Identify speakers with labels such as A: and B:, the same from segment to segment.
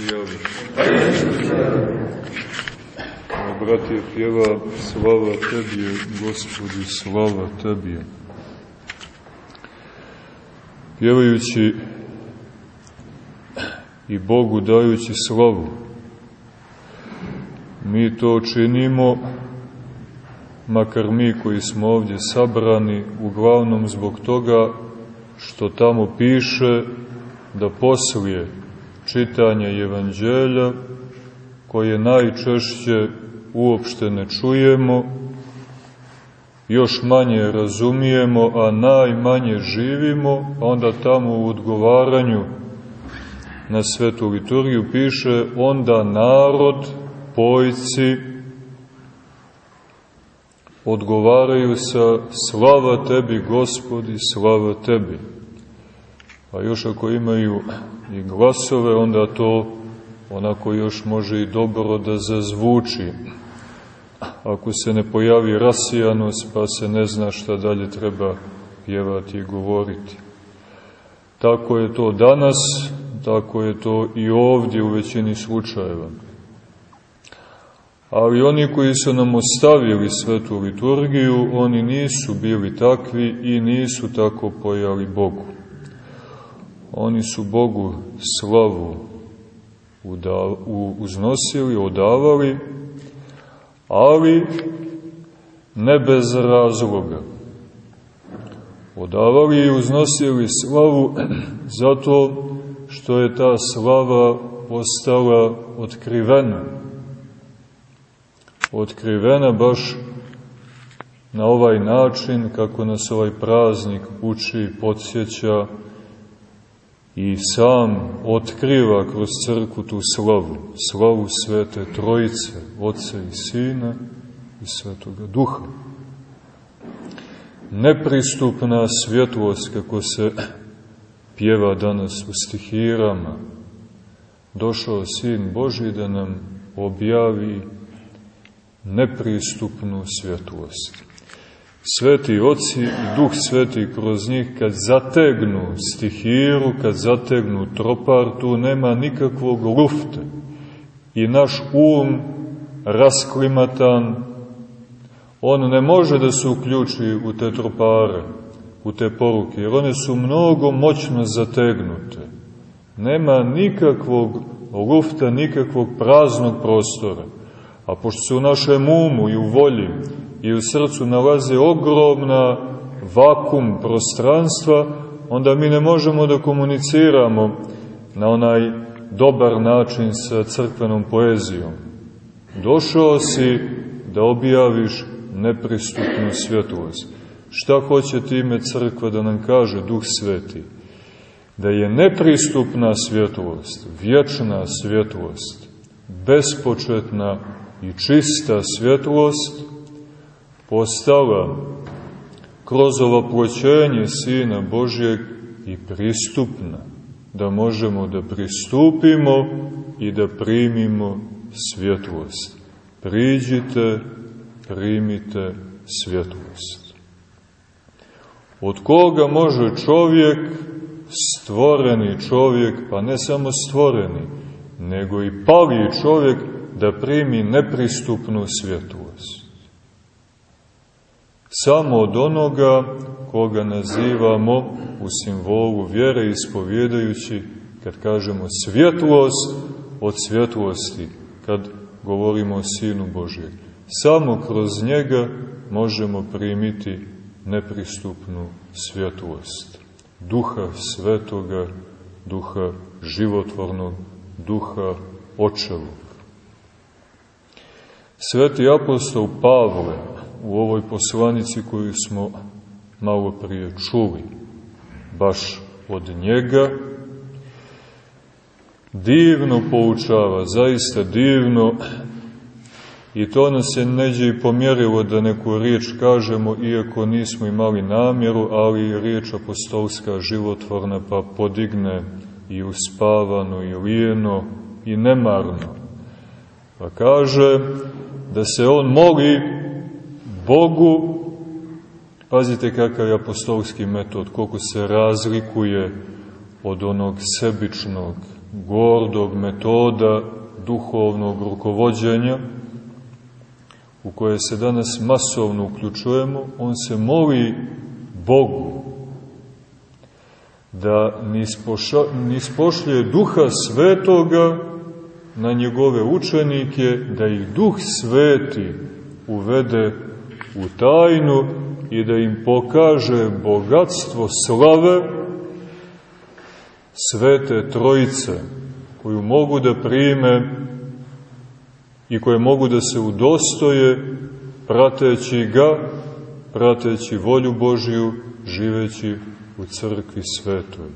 A: se javi. Bratije, pjeva slava Tebi, Gospodi, slava Tebi. Pjevajući i Bogu dajući slavu, mi to činimo, makar mi koji smo ovdje sabrani, uglavnom zbog toga što tamo piše da poslije čitanja evanđelja, koje najčešće uopšte ne čujemo, još manje razumijemo, a najmanje živimo, a onda tamo u odgovaranju na svetu liturgiju piše onda narod, pojci, odgovaraju sa slava tebi gospodi, slava tebi. A još ako imaju i glasove, onda to onako još može i dobro da zazvuči. Ako se ne pojavi rasijanost, pa se ne zna šta dalje treba pjevati i govoriti. Tako je to danas, tako je to i ovdje u većini slučajeva. Ali oni koji su nam ostavili svetu liturgiju, oni nisu bili takvi i nisu tako pojali Bogu. Oni su Bogu slavu uznosili, odavali, ali ne bez razloga. Odavali i uznosili slavu zato što je ta slava postala otkrivena. Otkrivena baš na ovaj način kako nas ovaj praznik uči podsjeća i sam otkriva kroz crku tu slavu, slavu Svete Trojice, Otca i Sina i Svetoga Duha. Nepristupna svjetlost, kako se pjeva danas u stihirama, došao Sin Boži da nam objavi nepristupnu svjetlost. Sveti oci i Duh Sveti kroz njih kad zategnu stihiru, kad zategnu tropar, tu nema nikakvog lufta. I naš um rasklimatan, on ne može da se uključi u te tropare, u te poruke, jer one su mnogo moćno zategnute. Nema nikakvog lufta, nikakvog praznog prostora. A pošto se u našem umu i u volji i u srcu nalaze ogromna vakum prostranstva, onda mi ne možemo da komuniciramo na onaj dobar način sa crkvenom poezijom. Došao si da objaviš nepristupnu svjetlost. Šta hoće time crkva da nam kaže Duh Sveti? Da je nepristupna svjetlost, vječna svjetlost, bespočetna i čista svjetlost, postala kroz ovoploćenje Sina Božjeg i pristupna, da možemo da pristupimo i da primimo svjetlost. Priđite, primite svjetlost. Od koga može čovjek, stvoreni čovjek, pa ne samo stvoreni, nego i pali čovjek, da primi nepristupnu svjetlost? Samo od onoga koga nazivamo u simbolu vjere ispovjedajući, kad kažemo svjetlost od svjetlosti, kad govorimo o Sinu Božijeg. Samo kroz njega možemo primiti nepristupnu svjetlost. Duha svetoga, duha životvornog, duha očevog. Sveti apostol Pavle, u ovoj poslanici koju smo malo prije čuli, baš od njega, divno poučava, zaista divno, i to nas je neđe i pomjerilo da neku riječ kažemo, iako nismo imali namjeru, ali riječ apostolska životvorna pa podigne i uspavano, i lijeno, i nemarno. Pa kaže da se on moli Bogu, pazite kakav je apostolski metod, koliko se razlikuje od onog sebičnog gordog metoda duhovnog rukovođenja, u koje se danas masovno uključujemo, on se moli Bogu da nispošlje duha svetoga na njegove učenike, da ih duh sveti uvede u tajnu i da im pokaže bogatstvo slave svete trojice, koju mogu da prime i koje mogu da se udostoje prateći ga, prateći volju Božiju, živeći u crkvi svetoj.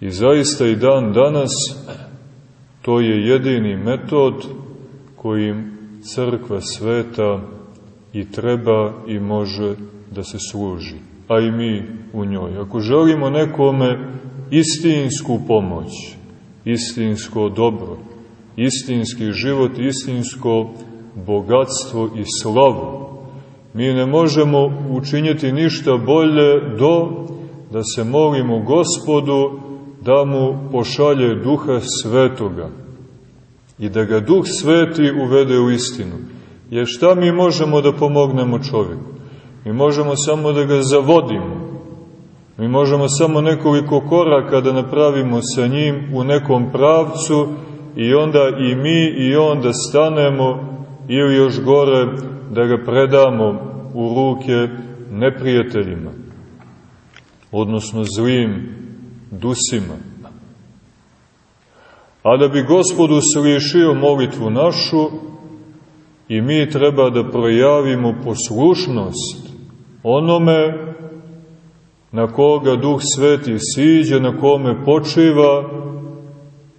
A: I zaista i dan danas to je jedini metod kojim crkva sveta i treba i može da se služi, a i mi u njoj. Ako želimo nekome istinsku pomoć, istinsko dobro, istinski život, istinsko bogatstvo i slavu, mi ne možemo učiniti ništa bolje do da se molimo gospodu da mu pošalje duha svetoga i da ga duh sveti uvede u istinu. Jer šta mi možemo da pomognemo čovjeku? Mi možemo samo da ga zavodimo. Mi možemo samo nekoliko koraka da napravimo sa njim u nekom pravcu i onda i mi i on da stanemo ili još gore da ga predamo u ruke neprijateljima, odnosno zlim dusima. A da bi gospodu slišio molitvu našu, i mi treba da projavimo poslušnost onome na koga Duh Sveti siđe, na kome počiva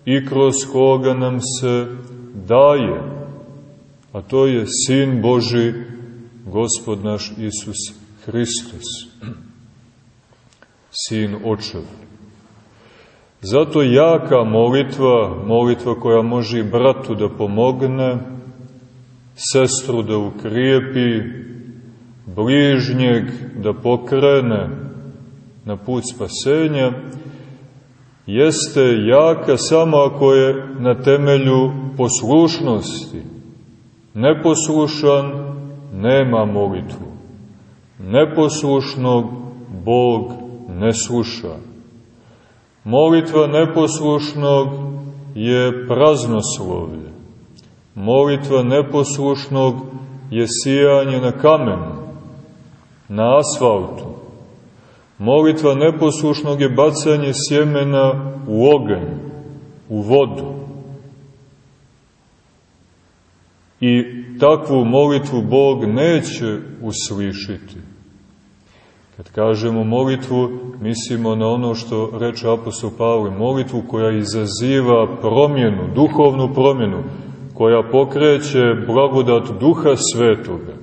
A: i kroz koga nam se daje. A to je Sin Boži, Gospod naš Isus Hristos, Sin Očev. Zato jaka molitva, molitva koja može i bratu da pomogne, sestru da ukrijepi, bližnjeg da pokrene na put spasenja, jeste jaka samo ako je na temelju poslušnosti. Neposlušan nema molitvu. Neposlušnog Bog ne sluša. Molitva neposlušnog je praznoslovlje. Molitva neposlušnog je sijanje na kamenu, na asfaltu. Molitva neposlušnog je bacanje sjemena u oganj, u vodu. I takvu molitvu Bog neće uslišiti. Kad kažemo molitvu, mislimo na ono što reče apostol Pavle, molitvu koja izaziva promjenu, duhovnu promjenu, koja pokreće blagodat Duha Svetoga.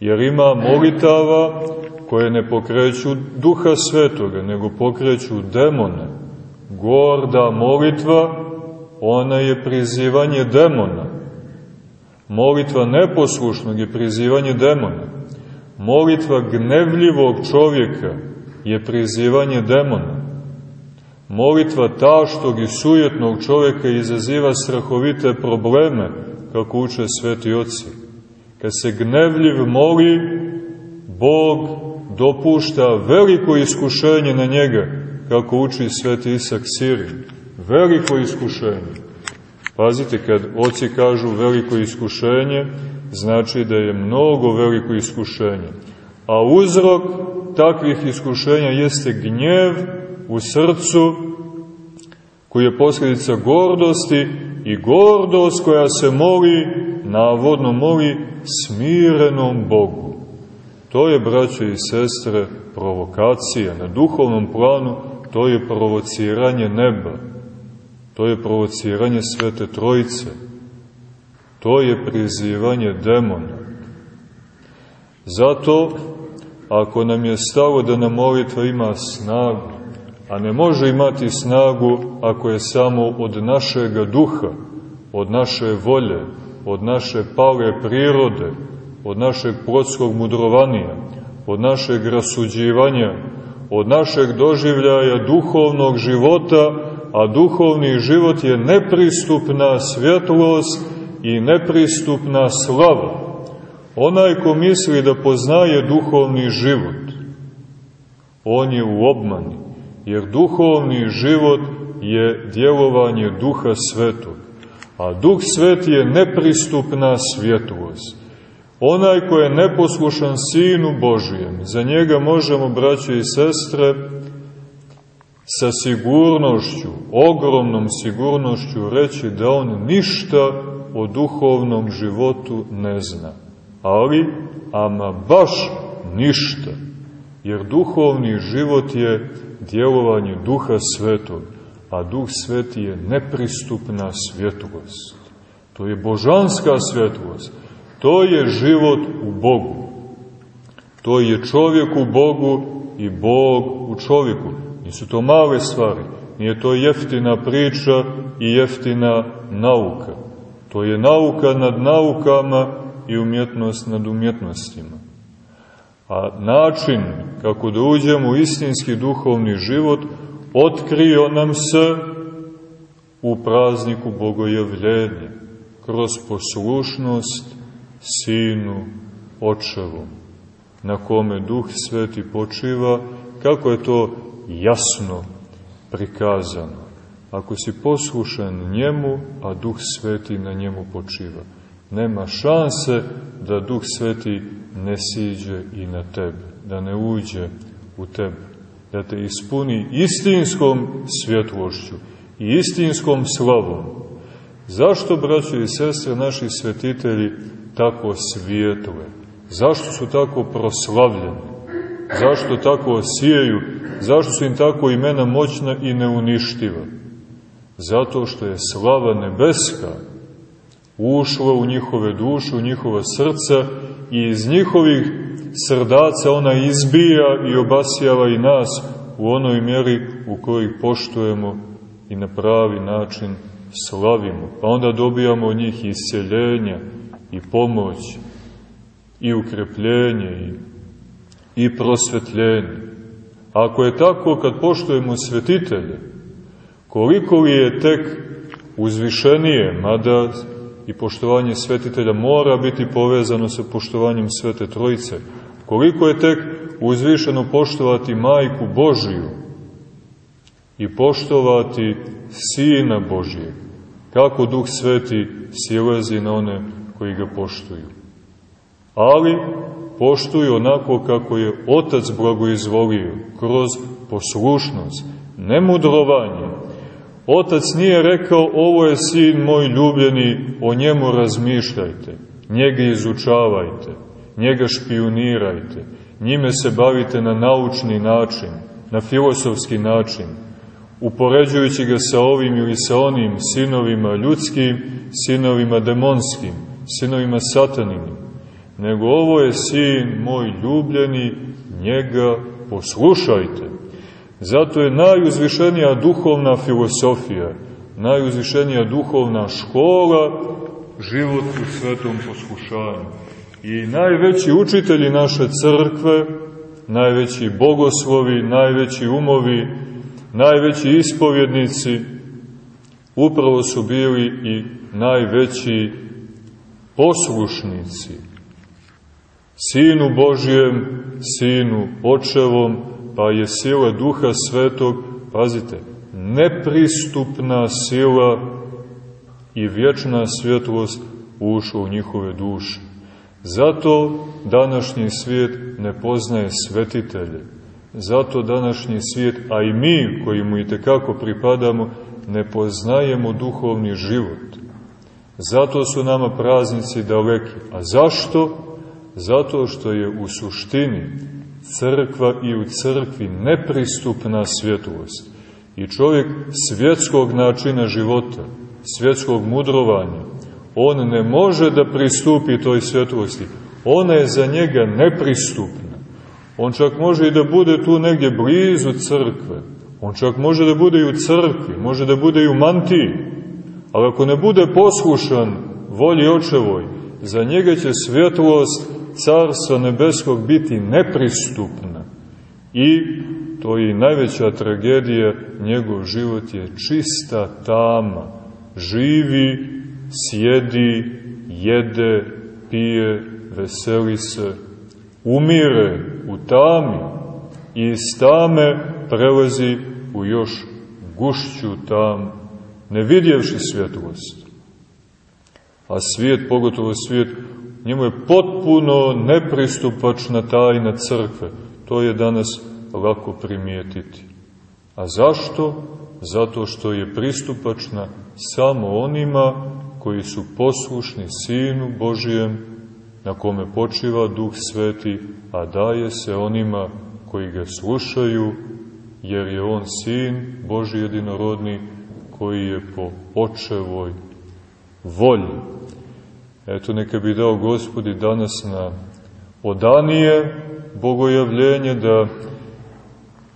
A: Jer ima molitava koje ne pokreću Duha Svetoga, nego pokreću demone. Gorda molitva, ona je prizivanje demona. Molitva neposlušnog je prizivanje demona. Molitva gnevljivog čovjeka je prizivanje demona. Molitva taštog i sujetnog čovjeka izaziva strahovite probleme, kako uče sveti oci. Kad se gnevljiv moli, Bog dopušta veliko iskušenje na njega, kako uči sveti Isak Sirin. Veliko iskušenje. Pazite, kad oci kažu veliko iskušenje, znači da je mnogo veliko iskušenje. A uzrok takvih iskušenja jeste gnjev, u srcu, koji je posljedica gordosti i gordost koja se moli, navodno moli, smirenom Bogu. To je, braćo i sestre, provokacija. Na duhovnom planu to je provociranje neba. To je provociranje Svete Trojice. To je prizivanje demona. Zato, ako nam je stavo da nam molitva ima snagu, a ne može imati snagu ako je samo od našega duha, od naše volje, od naše pale prirode, od našeg plotskog mudrovanija, od našeg rasuđivanja, od našeg doživljaja duhovnog života, a duhovni život je nepristupna svjetlost i nepristupna slava. Onaj ko misli da poznaje duhovni život, on je u obmani, jer duhovni život je djelovanje duha svetog, a duh sveti je nepristupna svjetlost. Onaj ko je neposlušan Sinu Božijem, za njega možemo, braće i sestre, sa sigurnošću, ogromnom sigurnošću reći da on ništa o duhovnom životu ne zna. Ali, ama baš ništa, jer duhovni život je djelovanje duha svetog, a duh sveti je nepristupna svjetlost. To je božanska svjetlost. To je život u Bogu. To je čovjek u Bogu i Bog u čovjeku. Nisu to male stvari. Nije to jeftina priča i jeftina nauka. To je nauka nad naukama i umjetnost nad umjetnostima. A način kako da uđemo u istinski duhovni život otkrio nam se u prazniku Bogojavljenja, kroz poslušnost Sinu Očevom, na kome Duh Sveti počiva, kako je to jasno prikazano. Ako si poslušan njemu, a Duh Sveti na njemu počiva, nema šanse da Duh Sveti ne siđe i na tebe, da ne uđe u tebe, da te ispuni istinskom svjetlošću i istinskom slavom. Zašto, braćo i sestre, naši svetitelji tako svijetle? Zašto su tako proslavljeni? Zašto tako sijeju? Zašto su im tako imena moćna i neuništiva? Zato što je slava nebeska ušla u njihove duše, u njihova srca i iz njihovih srdaca ona izbija i obasjava i nas u onoj mjeri u kojoj poštujemo i na pravi način slavimo. Pa onda dobijamo od njih isceljenja, i pomoć i ukrepljenje i, i prosvetljenje. Ako je tako kad poštojemo svetitelje, koliko li je tek uzvišenije, mada i poštovanje svetitelja mora biti povezano sa poštovanjem Svete Trojice, koliko je tek uzvišeno poštovati Majku Božiju i poštovati Sina Božijeg, kako Duh Sveti silezi na one koji ga poštuju. Ali poštuju onako kako je Otac blagoizvolio, kroz poslušnost, ne mudrovanje. Otac nije rekao, ovo je sin moj ljubljeni, o njemu razmišljajte, njega izučavajte, njega špionirajte, njime se bavite na naučni način, na filosofski način, upoređujući ga sa ovim ili sa onim sinovima ljudskim, sinovima demonskim, sinovima sataninim, nego ovo je sin moj ljubljeni, njega poslušajte. Zato je najuzvišenija duhovna filosofija, najuzvišenija duhovna škola, život u svetom poslušanju. I najveći učitelji naše crkve, najveći bogoslovi, najveći umovi, najveći ispovjednici, upravo su bili i najveći poslušnici Sinu Božijem, Sinu Očevom, pa je sila Duha Svetog, pazite, nepristupna sila i vječna svjetlost ušla u njihove duše. Zato današnji svijet ne poznaje svetitelje. Zato današnji svijet, a i mi koji mu i tekako pripadamo, ne poznajemo duhovni život. Zato su nama praznici daleki. A zašto? Zato što je u suštini crkva i u crkvi nepristupna svjetlost. I čovjek svjetskog načina života, svjetskog mudrovanja, on ne može da pristupi toj svjetlosti. Ona je za njega nepristupna. On čak može i da bude tu negdje blizu crkve. On čak može da bude i u crkvi, može da bude i u mantiji Ali ako ne bude poslušan volji očevoj, za njega će svjetlost Carstva Nebeskog biti nepristupna. I to je najveća tragedija, njegov život je čista tama. Živi, sjedi, jede, pije, veseli se, umire u tami i iz tame prelazi u još gušću tam, ne vidjevši svjetlost. A svijet, pogotovo svijet, njemu je potpuno nepristupačna tajna crkve. To je danas lako primijetiti. A zašto? Zato što je pristupačna samo onima koji su poslušni Sinu Božijem, na kome počiva Duh Sveti, a daje se onima koji ga slušaju, jer je on Sin Boži jedinorodni, koji je po očevoj volji. Eto, neka bi dao Gospodi danas na odanije bogojavljenje, da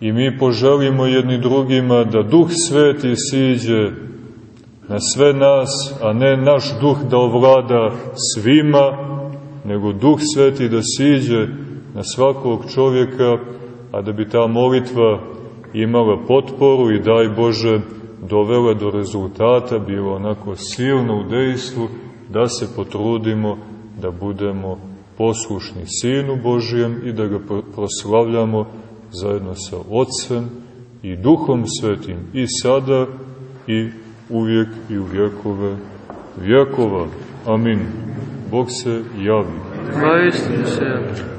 A: i mi poželimo jedni drugima da Duh Sveti siđe na sve nas, a ne naš duh da ovlada svima, nego Duh Sveti da siđe na svakog čovjeka, a da bi ta molitva imala potporu i daj Bože dovela do rezultata, bilo onako silno u dejstvu, da se potrudimo da budemo poslušni Sinu Božijem i da ga proslavljamo zajedno sa Otcem i Duhom Svetim i sada i uvijek i u vjekove vjekova. Amin. Bog se javi.
B: Hvala se.